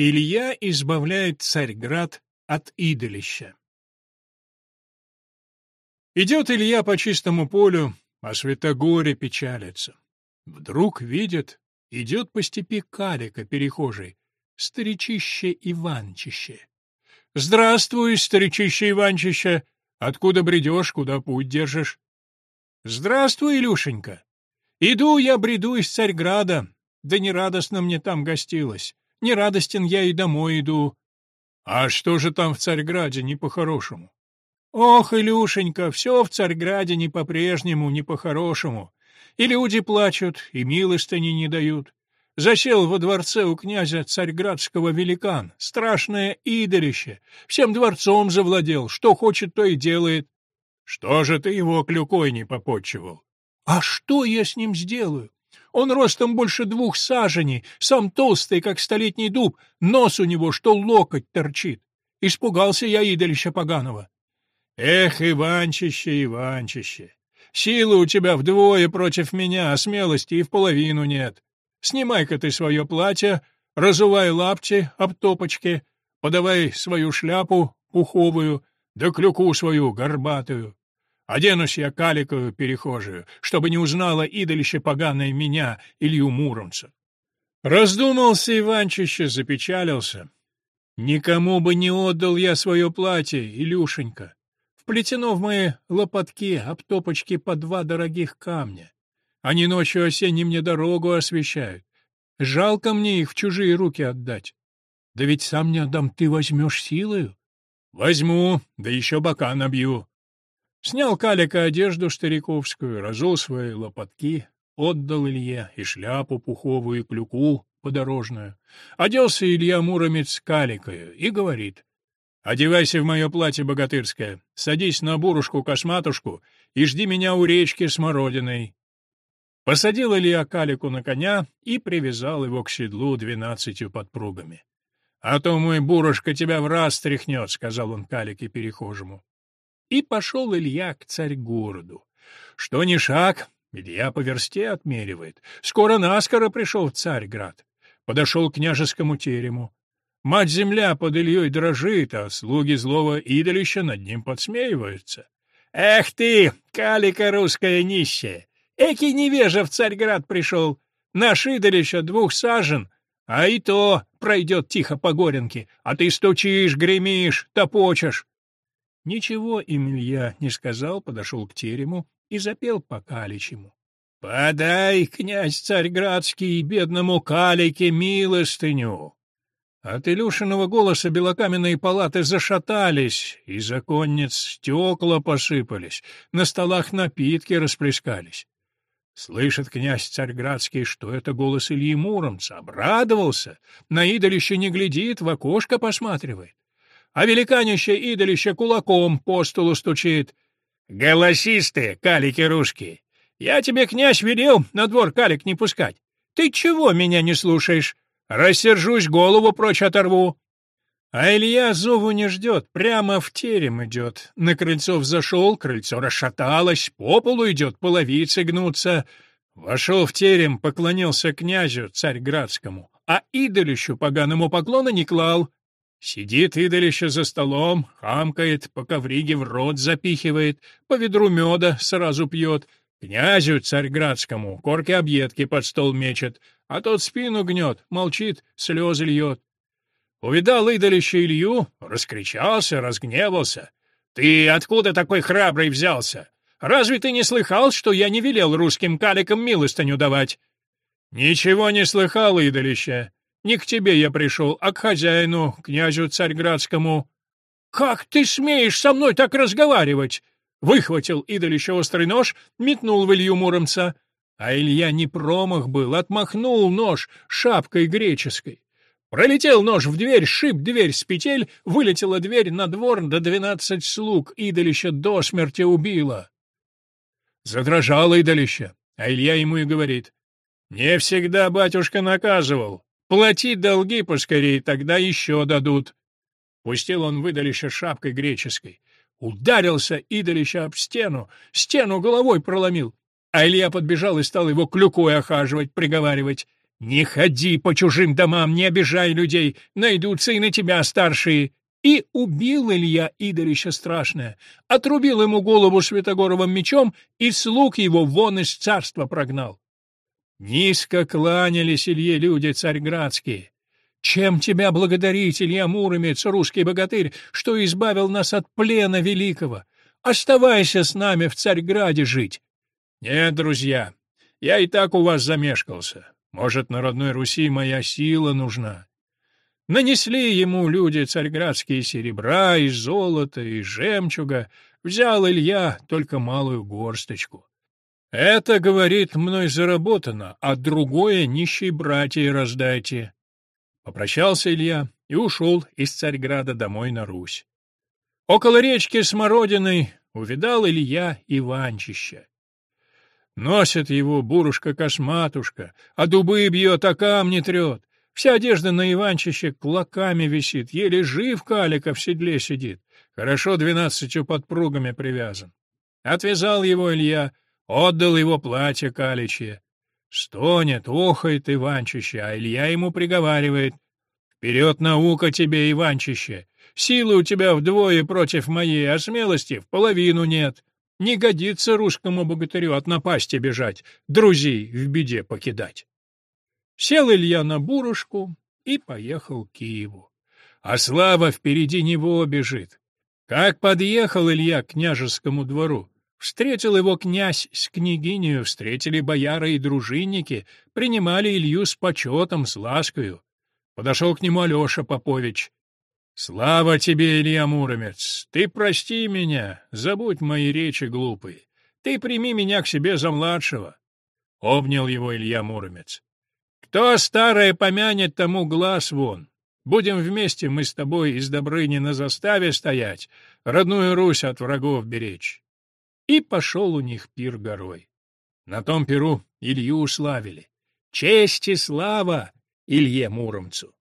Илья избавляет Царьград от идолища. Идет Илья по чистому полю, а Святогоре печалится. Вдруг видит, идет по степи калика перехожий, старичище Иванчище. «Здравствуй, старичище Иванчище! Откуда бредешь, куда путь держишь?» «Здравствуй, Илюшенька! Иду я бреду из Царьграда, да нерадостно мне там гостилось не радостен я и домой иду. А что же там в Царьграде не по-хорошему? Ох, Илюшенька, все в Царьграде не по-прежнему, не по-хорошему. И люди плачут, и милостыни не дают. Засел во дворце у князя царьградского великан, страшное идорище, всем дворцом завладел, что хочет, то и делает. Что же ты его клюкой не попотчевал? А что я с ним сделаю? Он ростом больше двух саженей, сам толстый, как столетний дуб, нос у него, что локоть торчит. Испугался я идолища поганого. Эх, Иванчище, Иванчище, силы у тебя вдвое против меня, а смелости и в половину нет. Снимай-ка ты свое платье, разувай лапти об топочки, подавай свою шляпу пуховую, да клюку свою горбатую. Оденусь я каликовую перехожую, чтобы не узнала идолище поганое меня, Илью Муромца. Раздумался Иванчище, запечалился. Никому бы не отдал я свое платье, Илюшенька. Вплетено в мои лопатки, обтопочки по два дорогих камня. Они ночью осенней мне дорогу освещают. Жалко мне их в чужие руки отдать. Да ведь сам не отдам, ты возьмешь силою? Возьму, да еще бока набью. Снял-калика одежду стариковскую, разул свои лопатки, отдал Илье и шляпу пуховую, и клюку подорожную. Оделся Илья Муромец каликою и говорит, «Одевайся в мое платье богатырское, садись на бурушку-косматушку и жди меня у речки Смородиной». Посадил Илья калику на коня и привязал его к седлу двенадцатью подпругами. «А то мой бурушка тебя в раз тряхнет», — сказал он калике перехожему и пошел Илья к царь-городу. Что ни шаг, Илья по версте отмеривает. Скоро наскоро пришел в Царьград. Подошел к княжескому терему. Мать-земля под Ильей дрожит, а слуги злого идолища над ним подсмеиваются. «Эх ты, калика русская нищая! Эки невежа в Царьград пришел! Наш идолище двух сажен, а и то пройдет тихо по горенке, а ты стучишь, гремишь, топочешь!» Ничего Эмилья не сказал, подошел к терему и запел по каличему. «Подай, князь Царьградский, бедному калике милостыню!» От Илюшиного голоса белокаменные палаты зашатались, и за законниц стекла посыпались, на столах напитки расплескались. Слышит князь Царьградский, что это голос Ильи Муромца, обрадовался, на идолище не глядит, в окошко посматривает а великанище идолище кулаком по столу стучит. «Голосисты, калики русские. Я тебе, князь, велел на двор калик не пускать. Ты чего меня не слушаешь? Рассержусь, голову прочь оторву!» А Илья зову не ждет, прямо в терем идет. На крыльцо взошел, крыльцо расшаталось, по полу идет, половицы гнутся. Вошел в терем, поклонился князю, царь градскому, а идолищу поганому поклона не клал. Сидит идолище за столом, хамкает, по ковриге в рот запихивает, по ведру меда сразу пьет, князю царьградскому корки объедки под стол мечет, а тот спину гнет, молчит, слезы льет. Увидал идолище Илью, раскричался, разгневался. «Ты откуда такой храбрый взялся? Разве ты не слыхал, что я не велел русским каликам милостыню давать?» «Ничего не слыхал, идолище. Не к тебе я пришел, а к хозяину, князю Царьградскому. Как ты смеешь со мной так разговаривать? Выхватил идолище острый нож, метнул в Илью Муромца. А Илья не промах был, отмахнул нож шапкой греческой. Пролетел нож в дверь, шип дверь с петель, вылетела дверь на двор до двенадцать слуг, идолище до смерти убило. Задрожало идолище, а Илья ему и говорит. «Не всегда батюшка наказывал. Плати долги поскорее, тогда еще дадут. Пустил он выдалище шапкой греческой. Ударился идолище об стену, стену головой проломил. А Илья подбежал и стал его клюкой охаживать, приговаривать. «Не ходи по чужим домам, не обижай людей, найдутся и на тебя старшие». И убил Илья идолище страшное, отрубил ему голову Святогоровым мечом и слуг его вон из царства прогнал. Низко кланялись Илье люди, царьградские. Чем тебя благодарить, Илья Муромец, русский богатырь, что избавил нас от плена великого? Оставайся с нами в Царьграде жить. Нет, друзья, я и так у вас замешкался. Может, на родной Руси моя сила нужна. Нанесли ему люди царьградские серебра и золото и жемчуга, взял Илья только малую горсточку. Это, говорит, мной заработано, а другое нищие братья рождайте. Попрощался Илья и ушел из Царьграда домой на Русь. Около речки Смородиной увидал Илья Иванчища. Носит его бурушка-косматушка, а дубы бьет, а камни трет. Вся одежда на Иванчище клоками висит, еле жив калика в седле сидит. Хорошо двенадцатью подпругами привязан. Отвязал его Илья, — Отдал его платье Каличе. Стонет, охает Иванчище, а Илья ему приговаривает. «Вперед, наука тебе, Иванчище! Силы у тебя вдвое против моей, а смелости в половину нет. Не годится русскому богатырю от напасти бежать, друзей в беде покидать». Сел Илья на бурушку и поехал к Киеву. А слава впереди него бежит. Как подъехал Илья к княжескому двору, Встретил его князь с княгиней, встретили бояры и дружинники, принимали Илью с почетом, с ласкою. Подошел к нему Алеша Попович. «Слава тебе, Илья Муромец! Ты прости меня, забудь мои речи глупые. Ты прими меня к себе за младшего!» Обнял его Илья Муромец. «Кто старое помянет, тому глаз вон. Будем вместе мы с тобой из Добрыни на заставе стоять, родную Русь от врагов беречь» и пошел у них пир горой. На том пиру Илью уславили, Честь и слава Илье Муромцу!